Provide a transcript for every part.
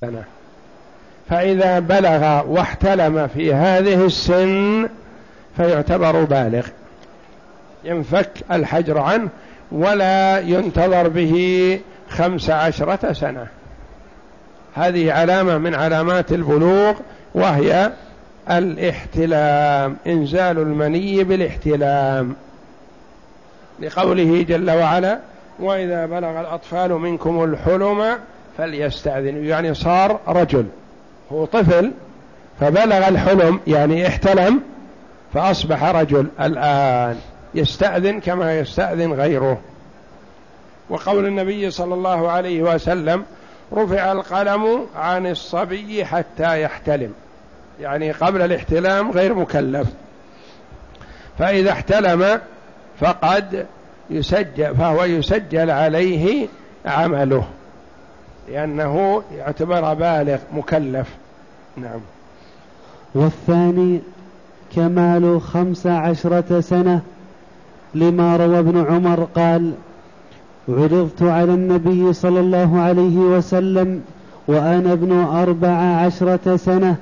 سنة. فإذا بلغ واحتلم في هذه السن فيعتبر بالغ. ينفك الحجر عنه ولا ينتظر به خمس عشرة سنة. هذه علامة من علامات البلوغ وهي الاحتلام إنزال المني بالاحتلام. لقوله جل وعلا وإذا بلغ الأطفال منكم الحلم فليستأذنوا يعني صار رجل. هو طفل فبلغ الحلم يعني احتلم فأصبح رجل. الآن يستأذن كما يستأذن غيره. وقول النبي صلى الله عليه وسلم رفع القلم عن الصبي حتى يحتلم. يعني قبل الاحتلام غير مكلف. فإذا احتلم فقد يسجل فهو يسجل عليه عمله. لأنه يعتبر بالغ مكلف. نعم. والثاني كمال خمس عشرة سنة لما روى ابن عمر قال عرضت على النبي صلى الله عليه وسلم وأنا ابن أربع عشرة سنة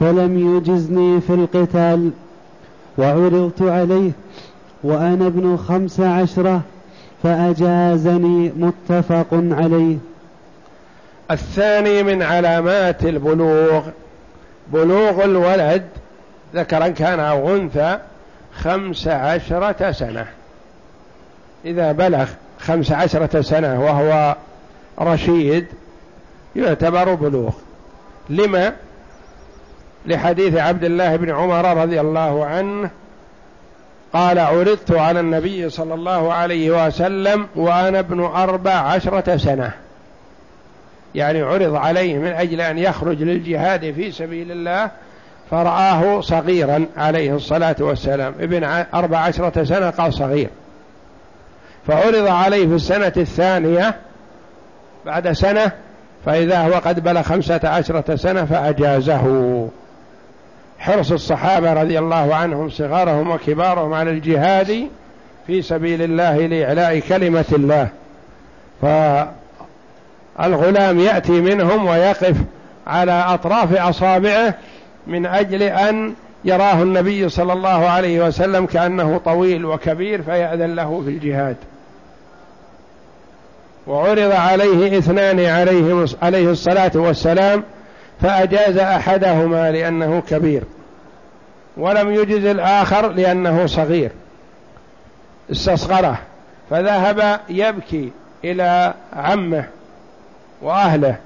فلم يجزني في القتال وعرضت عليه وأنا ابن خمس عشرة فأجازني متفق عليه. الثاني من علامات البلوغ. بلوغ الولد ذكرا كان أو أنثى خمس عشرة سنة. إذا بلغ خمس عشرة سنة وهو رشيد يعتبر بلوغ. لما؟ لحديث عبد الله بن عمر رضي الله عنه قال عرضت على النبي صلى الله عليه وسلم وأنا ابن أربع عشرة سنة. يعني عرض عليه من أجل أن يخرج للجهاد في سبيل الله فرآه صغيرا عليه الصلاة والسلام. ابن أربع عشرة سنة قال صغير. فعرض عليه في السنة الثانية بعد سنة فإذا هو قد بلغ خمسة عشرة سنة فأجازه. حرص الصحابة رضي الله عنهم صغارهم وكبارهم على الجهاد في سبيل الله لإعلاء كلمة الله. فالغلام يأتي منهم ويقف على أطراف أصابعه من أجل أن يراه النبي صلى الله عليه وسلم كأنه طويل وكبير فيأذن له في الجهاد. وعرض عليه اثنان عليه, عليه الصلاة والسلام فأجاز أحدهما لأنه كبير ولم يجز الآخر لأنه صغير. استصغره فذهب يبكي إلى عمه وأهله.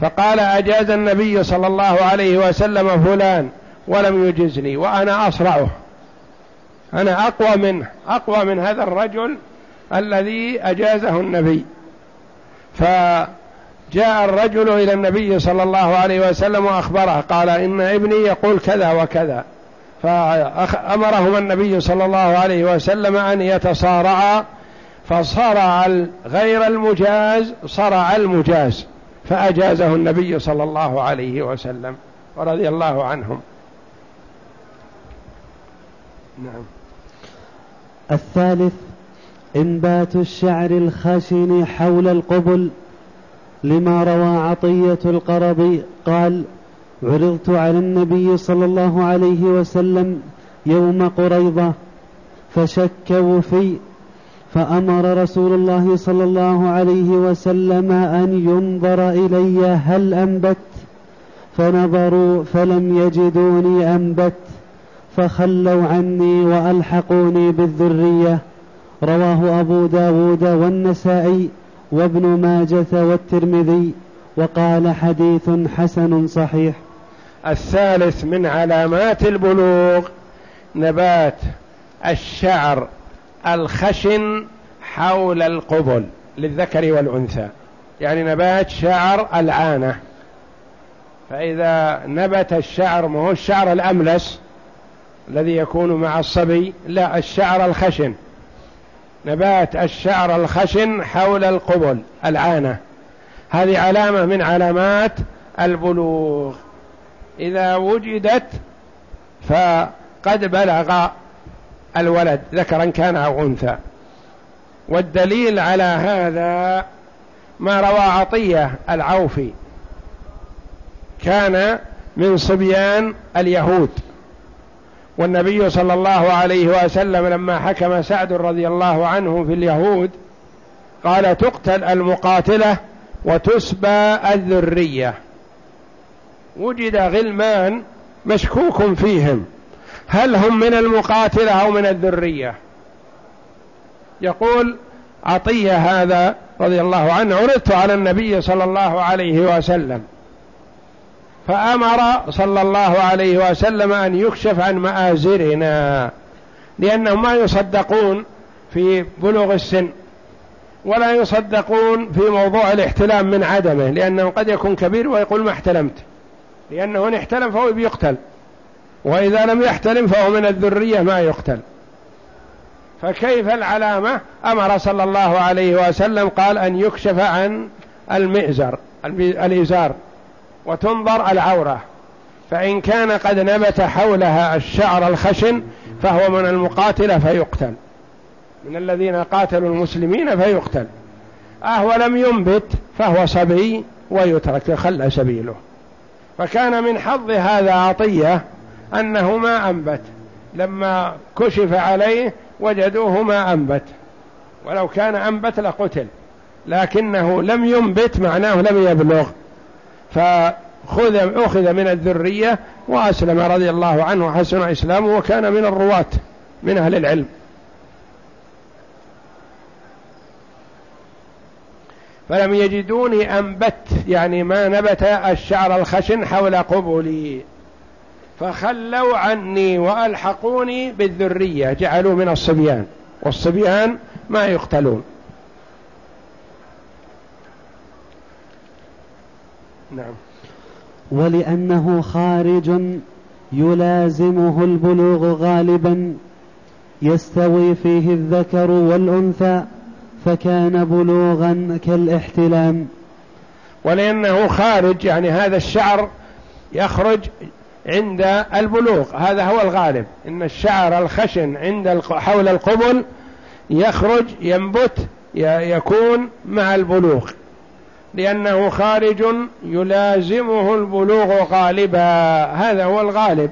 فقال أجاز النبي صلى الله عليه وسلم فلان ولم يجزني وأنا أصرعه. أنا أقوى منه. أقوى من هذا الرجل الذي أجازه النبي. فجاء الرجل إلى النبي صلى الله عليه وسلم وأخبره. قال إن ابني يقول كذا وكذا. فأمرهما النبي صلى الله عليه وسلم أن يتصارعا فصرع غير المجاز صرع المجاز فأجازه النبي صلى الله عليه وسلم ورضي الله عنهم. نعم. الثالث إنبات الشعر الخشن حول القبل لما روى عطية القرضي قال عرضت على النبي صلى الله عليه وسلم يوم قريضة فشكوا في فأمر رسول الله صلى الله عليه وسلم أن ينظر إلي هل أنبت؟ فنظروا فلم يجدوني أنبت فخلوا عني وألحقوني بالذرية. رواه أبو داود والنسائي وابن ماجة والترمذي وقال حديث حسن صحيح. الثالث من علامات البلوغ نبات الشعر. الخشن حول القبل للذكر والأنثى. يعني نبات شعر العانة فإذا نبت الشعر ما هو الشعر الأملس الذي يكون مع الصبي؟ لا الشعر الخشن. نبات الشعر الخشن حول القبل العانة هذه علامة من علامات البلوغ. إذا وجدت فقد بلغ الولد ذكرا كان أو أنثى. والدليل على هذا ما روى عطية العوفي. كان من صبيان اليهود. والنبي صلى الله عليه وسلم لما حكم سعد رضي الله عنه في اليهود قال تقتل المقاتلة وتسبى الذرية. وجد غلمان مشكوك فيهم. هل هم من المقاتلة أو من الذرية؟ يقول عطية هذا رضي الله عنه عرضت على النبي صلى الله عليه وسلم. فأمر صلى الله عليه وسلم أن يكشف عن مآزرنا لأنهم ما يصدقون في بلوغ السن ولا يصدقون في موضوع الاحتلام من عدمه لأنه قد يكون كبير ويقول ما احتلمت. لأنه إن احتلم فهو بيقتل. وإذا لم يحتلم فهو من الذرية ما يقتل. فكيف العلامة؟ أمر صلى الله عليه وسلم قال أن يكشف عن المئزر الإزار وتنظر العورة. فإن كان قد نبت حولها الشعر الخشن فهو من المقاتلة فيقتل. من الذين قاتلوا المسلمين فيقتل. أهو لم ينبت فهو صبي ويترك خلى سبيله. فكان من حظ هذا عطية أنه ما أنبت. لما كشف عليه وجدوه ما أنبت. ولو كان أنبت لقتل. لكنه لم ينبت معناه لم يبلغ. فخذ أخذ من الذرية وأسلم رضي الله عنه حسن إسلامه وكان من الرواة من أهل العلم. فلم يجدوني أنبت يعني ما نبت الشعر الخشن حول قبلي. فخلوا عني وألحقوني بالذرية جعلوا من الصبيان والصبيان ما يقتلون. نعم. ولأنه خارج يلازمه البلوغ غالبا يستوي فيه الذكر والأنثى فكان بلوغا كالاحتلام. ولأنه خارج يعني هذا الشعر يخرج عند البلوغ. هذا هو الغالب. إن الشعر الخشن عند حول القبل يخرج ينبت يكون مع البلوغ. لأنه خارج يلازمه البلوغ غالبا. هذا هو الغالب.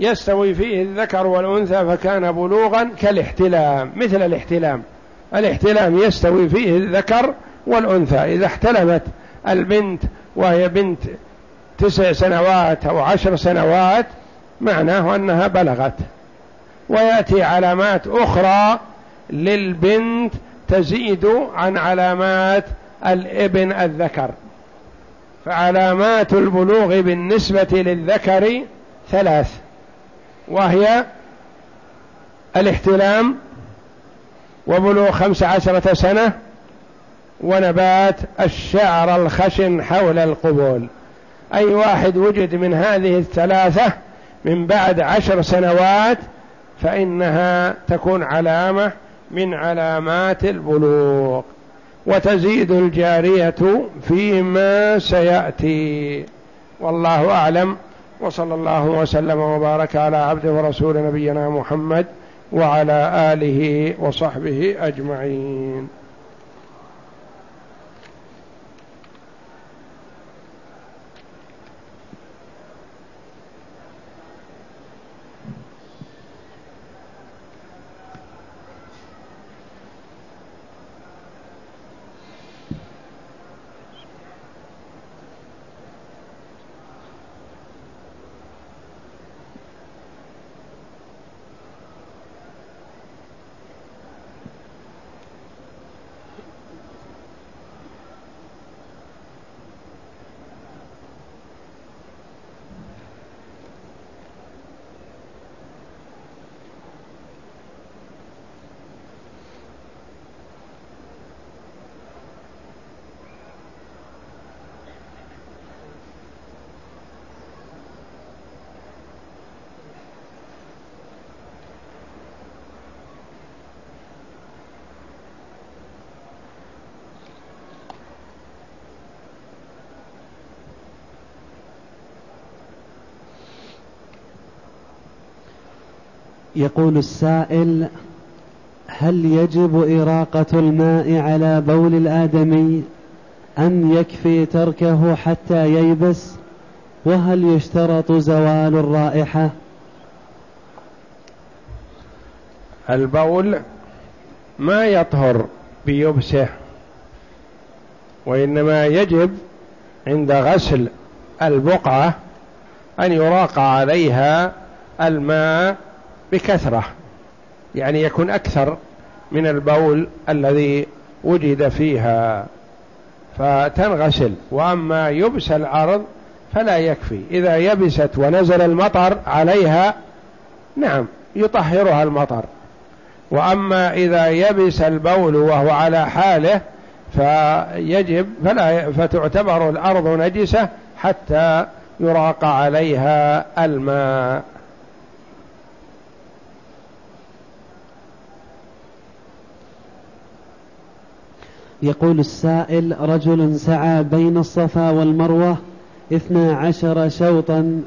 يستوي فيه الذكر والأنثى فكان بلوغا كالاحتلام. مثل الاحتلام. الاحتلام يستوي فيه الذكر والأنثى. إذا احتلمت البنت وهي بنت تسع سنوات أو عشر سنوات معناه أنها بلغت. ويأتي علامات أخرى للبنت تزيد عن علامات الابن الذكر. فعلامات البلوغ بالنسبة للذكر ثلاث وهي الاحتلام وبلوغ خمس عشرة سنة ونبات الشعر الخشن حول القبول. أي واحد وجد من هذه الثلاثة من بعد عشر سنوات فإنها تكون علامة من علامات البلوغ وتزيد الجارية فيما سيأتي. والله أعلم. وصلى الله وسلم وبارك على عبده ورسول نبينا محمد وعلى آله وصحبه أجمعين. يقول السائل هل يجب إراقة الماء على بول الآدمي أم يكفي تركه حتى ييبس؟ وهل يشترط زوال الرائحة؟ البول ما يطهر بيبسه وإنما يجب عند غسل البقعة أن يراق عليها الماء بكثرة يعني يكون أكثر من البول الذي وجد فيها. فتنغسل وأما يبس الأرض فلا يكفي. إذا يبست ونزل المطر عليها نعم يطهرها المطر. وأما إذا يبس البول وهو على حاله فيجب فلا فتعتبر الأرض نجسة حتى يراق عليها الماء. يقول السائل رجل سعى بين الصفا والمروة اثنا عشر شوطا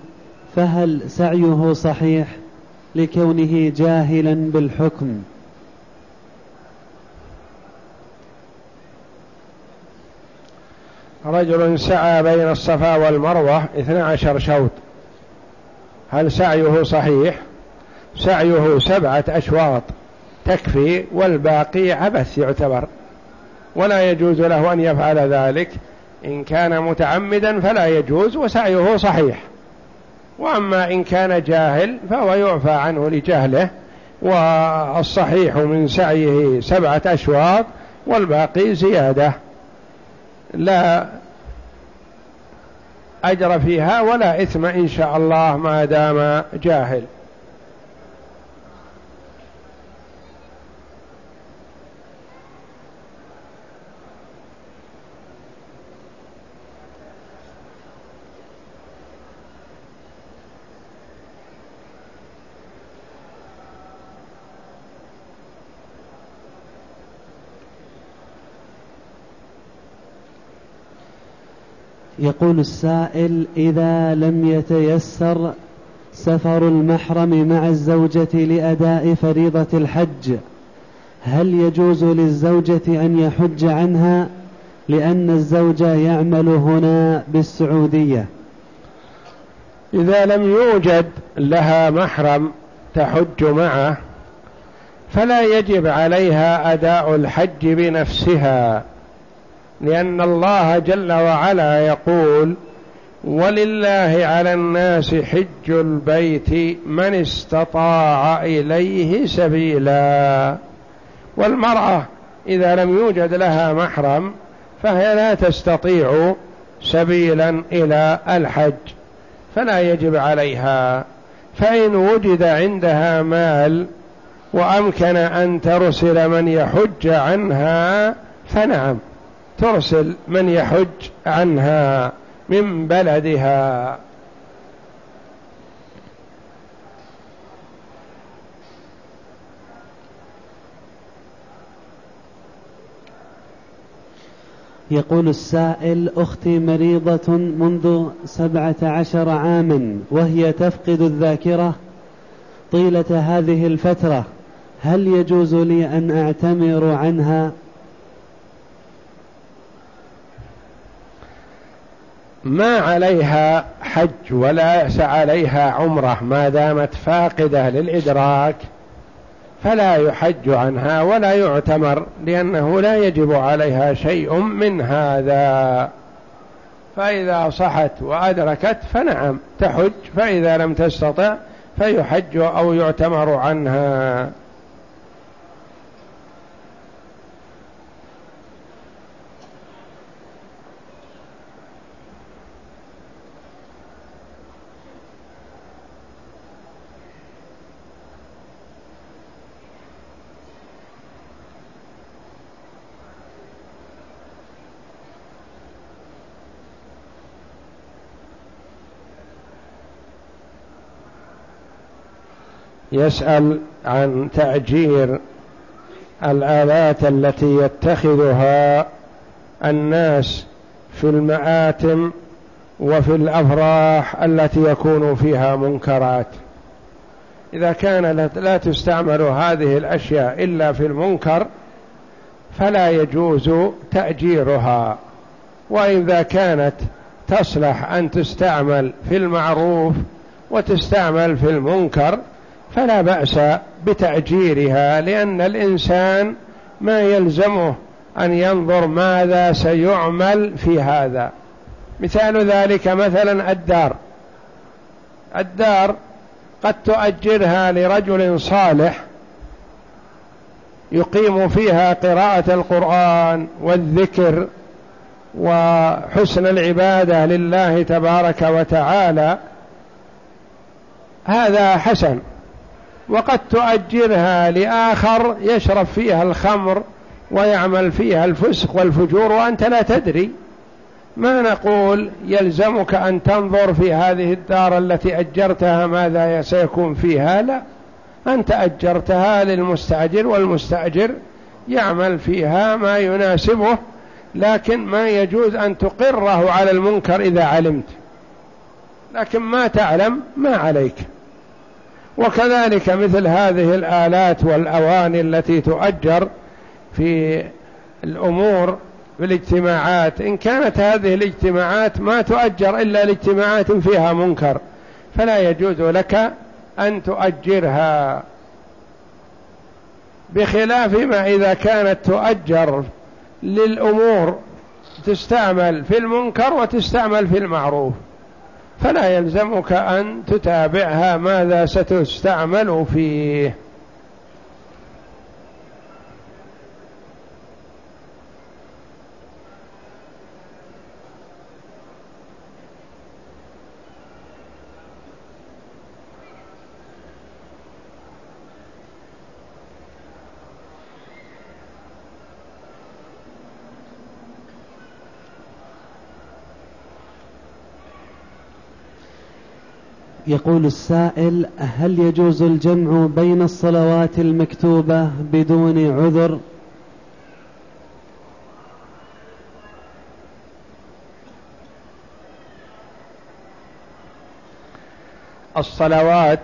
فهل سعيه صحيح لكونه جاهلا بالحكم؟ رجل سعى بين الصفا والمروة اثنا عشر شوط. هل سعيه صحيح؟ سعيه سبعة أشواط تكفي والباقي عبث يعتبر. ولا يجوز له أن يفعل ذلك. إن كان متعمدا فلا يجوز وسعيه صحيح. وأما إن كان جاهل فهو يعفى عنه لجهله. والصحيح من سعيه سبعة أشواط والباقي زيادة. لا أجر فيها ولا إثم إن شاء الله ما دام جاهل. يقول السائل إذا لم يتيسر سفر المحرم مع الزوجة لأداء فريضة الحج هل يجوز للزوجة أن يحج عنها؟ لأن الزوج يعمل هنا بالسعودية. إذا لم يوجد لها محرم تحج معه فلا يجب عليها أداء الحج بنفسها. لأن الله جل وعلا يقول ولله على الناس حج البيت من استطاع إليه سبيلا. والمرأة إذا لم يوجد لها محرم فهي لا تستطيع سبيلا إلى الحج فلا يجب عليها. فإن وجد عندها مال وأمكن أن ترسل من يحج عنها فنعم. ترسل من يحج عنها من بلدها. يقول السائل أختي مريضة منذ سبعة عشر عاما وهي تفقد الذاكرة طيلة هذه الفترة هل يجوز لي أن أعتمر عنها؟ ما عليها حج ولا عليها عمرة ما دامت فاقدة للإدراك فلا يحج عنها ولا يعتمر لأنه لا يجب عليها شيء من هذا. فإذا صحت وأدركت فنعم تحج فإذا لم تستطع فيحج أو يعتمر عنها. يسأل عن تأجير الآلات التي يتخذها الناس في المآتم وفي الأفراح التي يكون فيها منكرات. إذا كان لا تستعمل هذه الأشياء إلا في المنكر فلا يجوز تأجيرها. وإذا كانت تصلح أن تستعمل في المعروف وتستعمل في المنكر فلا بأس بتأجيرها لأن الإنسان ما يلزمه أن ينظر ماذا سيعمل في هذا. مثال ذلك مثلا الدار. الدار قد تؤجرها لرجل صالح يقيم فيها قراءة القرآن والذكر وحسن العبادة لله تبارك وتعالى. هذا حسن. وقد تؤجرها لآخر يشرب فيها الخمر ويعمل فيها الفسق والفجور وأنت لا تدري. ما نقول يلزمك أن تنظر في هذه الدار التي أجرتها ماذا سيكون فيها؟ لا أنت أجرتها للمستأجر والمستأجر يعمل فيها ما يناسبه لكن ما يجوز أن تقره على المنكر إذا علمت. لكن ما تعلم ما عليك. وكذلك مثل هذه الآلات والأواني التي تؤجر في الأمور في الاجتماعات إن كانت هذه الاجتماعات ما تؤجر إلا لاجتماعات فيها منكر فلا يجوز لك أن تؤجرها. بخلاف ما إذا كانت تؤجر للأمور تستعمل في المنكر وتستعمل في المعروف. فلا يلزمك أن تتابعها ماذا ستستعمل فيه. يقول السائل هل يجوز الجمع بين الصلوات المكتوبة بدون عذر؟ الصلوات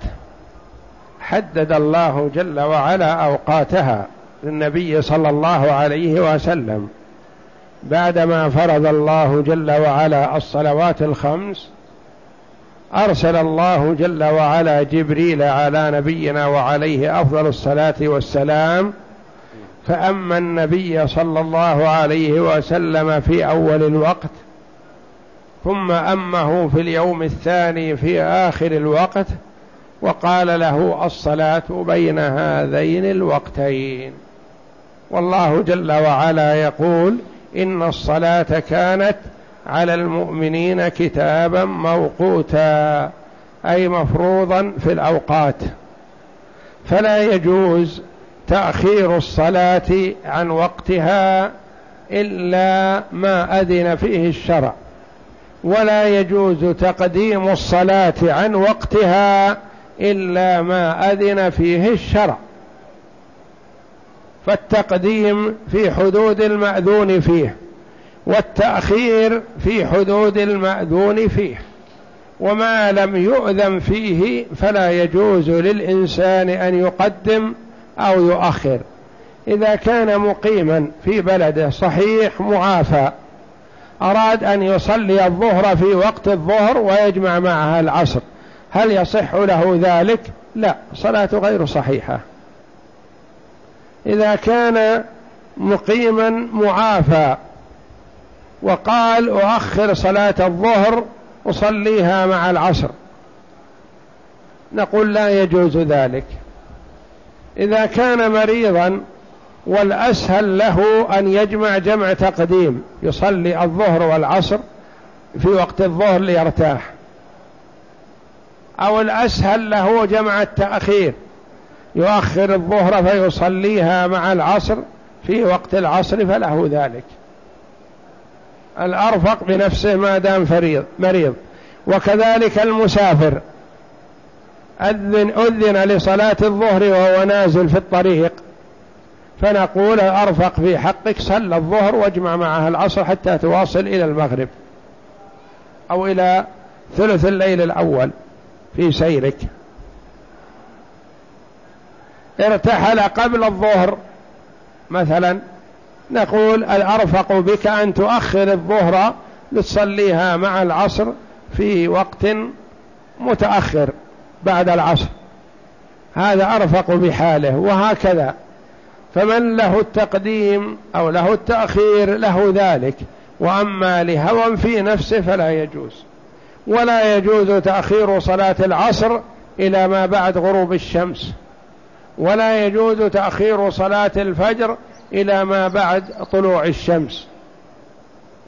حدد الله جل وعلا أوقاتها للنبي صلى الله عليه وسلم. بعدما فرض الله جل وعلا الصلوات الخمس أرسل الله جل وعلا جبريل على نبينا وعليه أفضل الصلاة والسلام فأما النبي صلى الله عليه وسلم في أول الوقت ثم أمه في اليوم الثاني في آخر الوقت وقال له الصلاة بين هذين الوقتين. والله جل وعلا يقول إن الصلاة كانت على المؤمنين كتابا موقوتا أي مفروضا في الأوقات. فلا يجوز تأخير الصلاة عن وقتها إلا ما أذن فيه الشرع. ولا يجوز تقديم الصلاة عن وقتها إلا ما أذن فيه الشرع. فالتقديم في حدود المأذون فيه. والتأخير في حدود المأذون فيه وما لم يؤذن فيه فلا يجوز للإنسان أن يقدم أو يؤخر إذا كان مقيما في بلده صحيح معافى أراد أن يصلي الظهر في وقت الظهر ويجمع معها العصر هل يصح له ذلك؟ لا صلاة غير صحيحة إذا كان مقيما معافى وقال أؤخر صلاة الظهر أصليها مع العصر. نقول لا يجوز ذلك. إذا كان مريضا والأسهل له أن يجمع جمع تقديم يصلي الظهر والعصر في وقت الظهر ليرتاح. أو الأسهل له جمع التأخير يؤخر الظهر فيصليها مع العصر في وقت العصر فله ذلك. الأرفق بنفسه ما دام فريض مريض. وكذلك المسافر. أذن أذن لصلاة الظهر وهو نازل في الطريق. فنقول أرفق في حقك صلى الظهر واجمع معها العصر حتى تواصل إلى المغرب. أو إلى ثلث الليل الأول في سيرك. ارتحل قبل الظهر مثلا نقول الأرفق بك أن تؤخر الظهر بتصليها مع العصر في وقت متأخر بعد العصر. هذا أرفق بحاله وهكذا. فمن له التقديم أو له التأخير له ذلك. وأما لهوى في نفسه فلا يجوز. ولا يجوز تأخير صلاة العصر إلى ما بعد غروب الشمس. ولا يجوز تأخير صلاة الفجر إلى ما بعد طلوع الشمس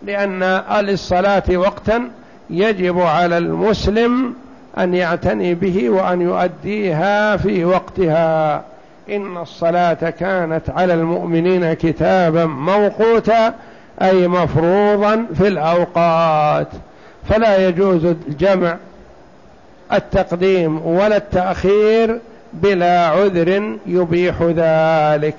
لأن للصلاة وقتا يجب على المسلم أن يعتني به وأن يؤديها في وقتها. إن الصلاة كانت على المؤمنين كتابا موقوتا أي مفروضا في الأوقات. فلا يجوز الجمع التقديم ولا التأخير بلا عذر يبيح ذلك.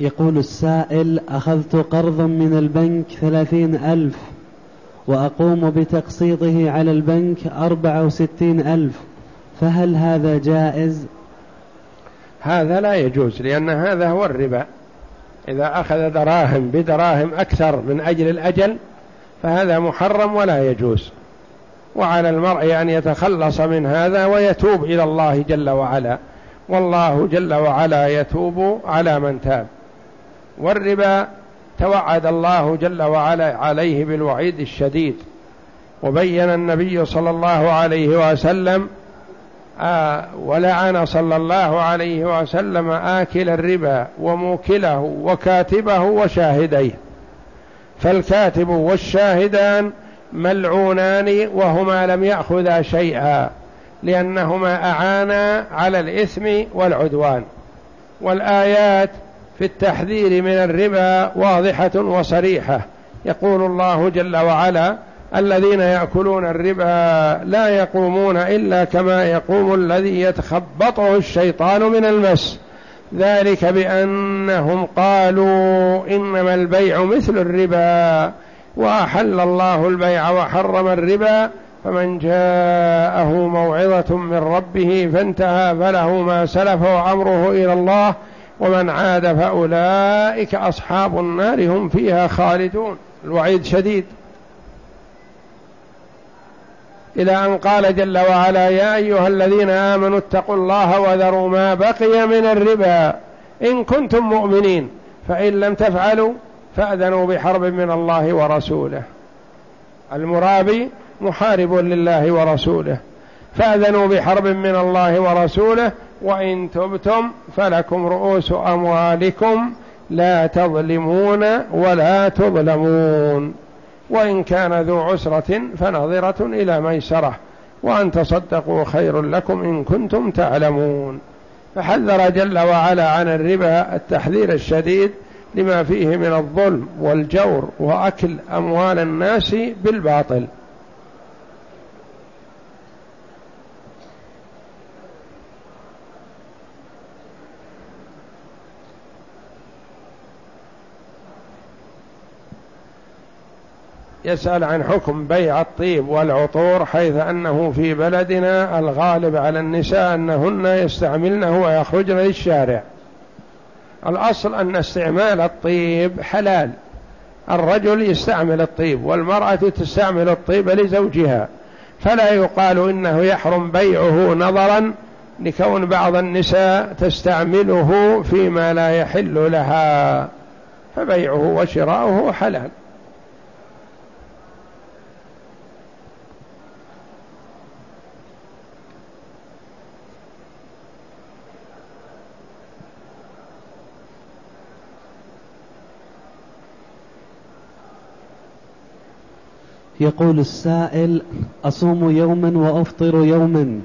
يقول السائل أخذت قرضا من البنك ثلاثين ألف وأقوم بتقسيطه على البنك أربعة وستين ألف. فهل هذا جائز؟ هذا لا يجوز لأن هذا هو الربا. إذا أخذ دراهم بدراهم أكثر من أجل الأجل فهذا محرم ولا يجوز. وعلى المرء أن يتخلص من هذا ويتوب إلى الله جل وعلا. والله جل وعلا يتوب على من تاب. والربا توعد الله جل وعلا عليه بالوعيد الشديد. وبين النبي صلى الله عليه وسلم آه ولعن صلى الله عليه وسلم آكل الربا وموكله وكاتبه وشاهديه. فالكاتب والشاهدان ملعونان وهما لم يأخذا شيئا لأنهما أعانا على الإثم والعدوان. والآيات في التحذير من الربا واضحة وصريحة. يقول الله جل وعلا الذين يأكلون الربا لا يقومون إلا كما يقوم الذي يتخبطه الشيطان من المس. ذلك بأنهم قالوا إنما البيع مثل الربا وأحل الله البيع وحرم الربا. فمن جاءه موعظة من ربه فانتهى فله ما سلف وأمره إلى الله. ومن عاد فأولئك أصحاب النار هم فيها خالدون. الوعيد شديد. إلى أن قال جل وعلا يا أيها الذين آمنوا اتقوا الله وذروا ما بقي من الربا إن كنتم مؤمنين. فإن لم تفعلوا فأذنوا بحرب من الله ورسوله. المرابي محارب لله ورسوله. فأذنوا بحرب من الله ورسوله وإن تبتم فلكم رؤوس أموالكم لا تظلمون ولا تظلمون. وإن كان ذو عسرة فنظرة إلى ميسرة وأن تصدقوا خير لكم إن كنتم تعلمون. فحذر جل وعلا عن الربا التحذير الشديد لما فيه من الظلم والجور وأكل أموال الناس بالباطل. يسأل عن حكم بيع الطيب والعطور حيث أنه في بلدنا الغالب على النساء أنهن يستعملنه ويخرجن للشارع الأصل أن استعمال الطيب حلال. الرجل يستعمل الطيب والمرأة تستعمل الطيب لزوجها. فلا يقال إنه يحرم بيعه نظرا لكون بعض النساء تستعمله فيما لا يحل لها. فبيعه وشراؤه حلال. يقول السائل أصوم يوما وأفطر يوما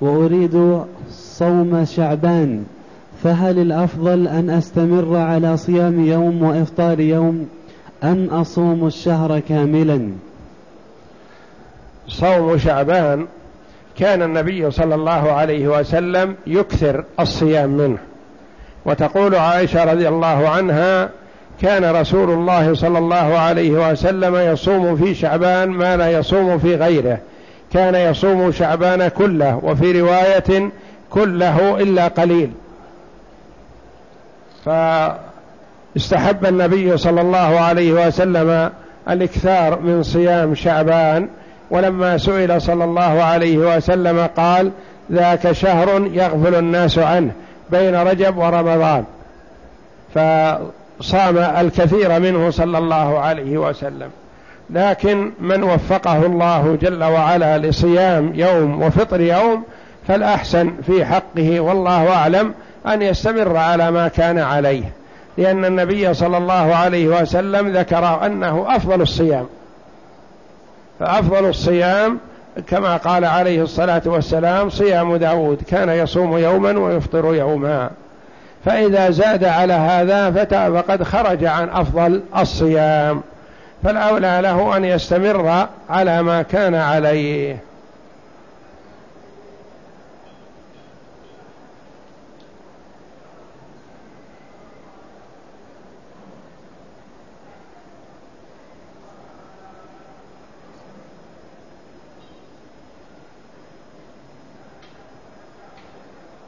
وأريد صوم شعبان فهل الأفضل أن أستمر على صيام يوم وإفطار يوم أم أصوم الشهر كاملا؟ صوم شعبان كان النبي صلى الله عليه وسلم يكثر الصيام منه. وتقول عائشة رضي الله عنها كان رسول الله صلى الله عليه وسلم يصوم في شعبان ما لا يصوم في غيره. كان يصوم شعبان كله وفي رواية كله إلا قليل. فاستحب النبي صلى الله عليه وسلم الإكثار من صيام شعبان ولما سئل صلى الله عليه وسلم قال ذاك شهر يغفل الناس عنه بين رجب ورمضان. فصام الكثير منه صلى الله عليه وسلم. لكن من وفقه الله جل وعلا لصيام يوم وفطر يوم فالأحسن في حقه والله أعلم أن يستمر على ما كان عليه. لأن النبي صلى الله عليه وسلم ذكر أنه أفضل الصيام. فأفضل الصيام كما قال عليه الصلاة والسلام صيام داود. كان يصوم يوما ويفطر يوما. فإذا زاد على هذا فقد خرج عن أفضل الصيام فالأولى له أن يستمر على ما كان عليه.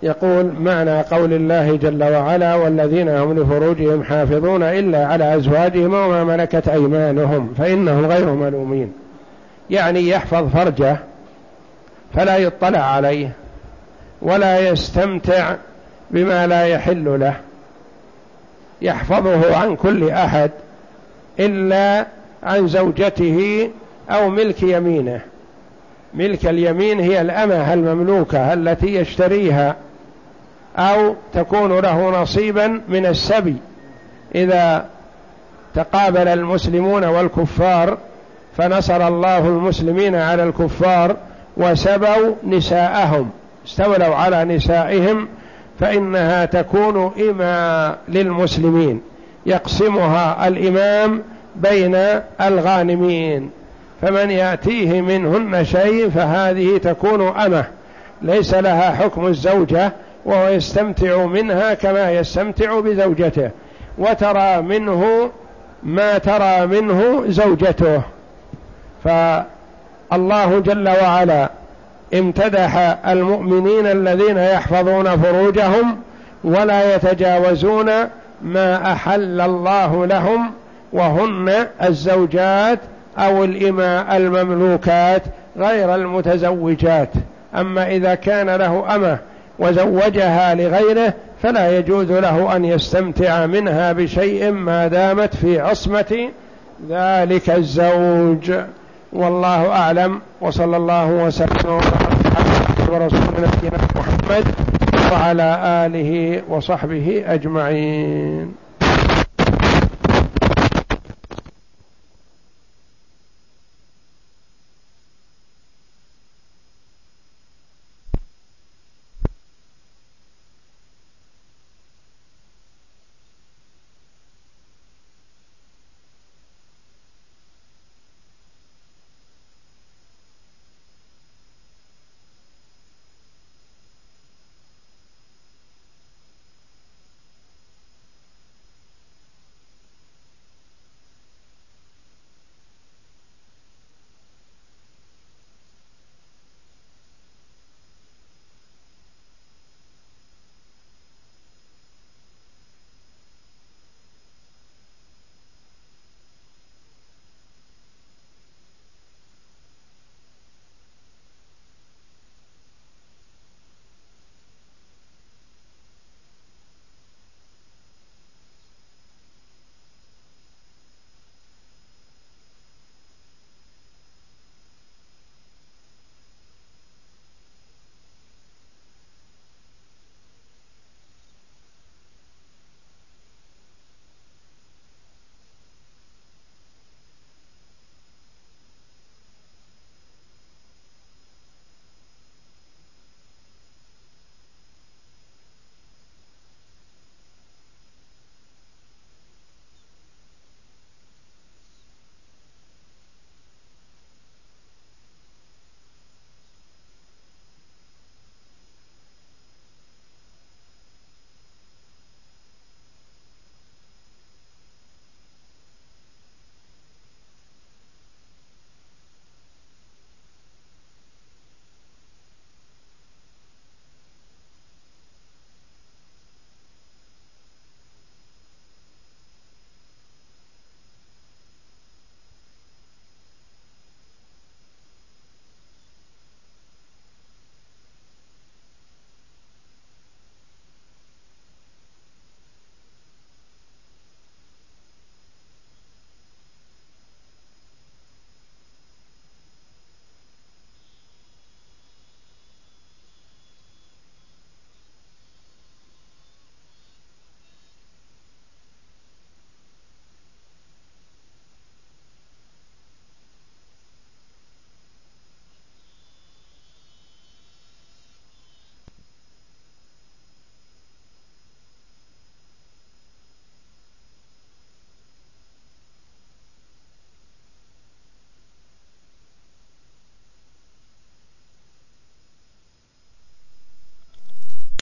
يقول معنى قول الله جل وعلا والذين هم لفروجهم حافظون إلا على أزواجهم وما ملكت أيمانهم فإنهم غير ملومين. يعني يحفظ فرجه فلا يطلع عليه ولا يستمتع بما لا يحل له. يحفظه عن كل أحد إلا عن زوجته أو ملك يمينه. ملك اليمين هي الأمة المملوكة التي يشتريها أو تكون له نصيبا من السبي. إذا تقابل المسلمون والكفار فنصر الله المسلمين على الكفار وسبوا نساءهم. استولوا على نسائهم فإنها تكون إما للمسلمين. يقسمها الإمام بين الغانمين. فمن يأتيه منهن شيء فهذه تكون أمة. ليس لها حكم الزوجة وهو يستمتع منها كما يستمتع بزوجته وترى منه ما ترى منه زوجته. فالله جل وعلا امتدح المؤمنين الذين يحفظون فروجهم ولا يتجاوزون ما أحل الله لهم وهن الزوجات أو الإماء المملوكات غير المتزوجات. أما إذا كان له أمة وزوجها لغيره فلا يجوز له أن يستمتع منها بشيء ما دامت في عصمة ذلك الزوج. والله أعلم. وصلى الله وسلم على ورسول نبينا محمد وعلى آله وصحبه أجمعين.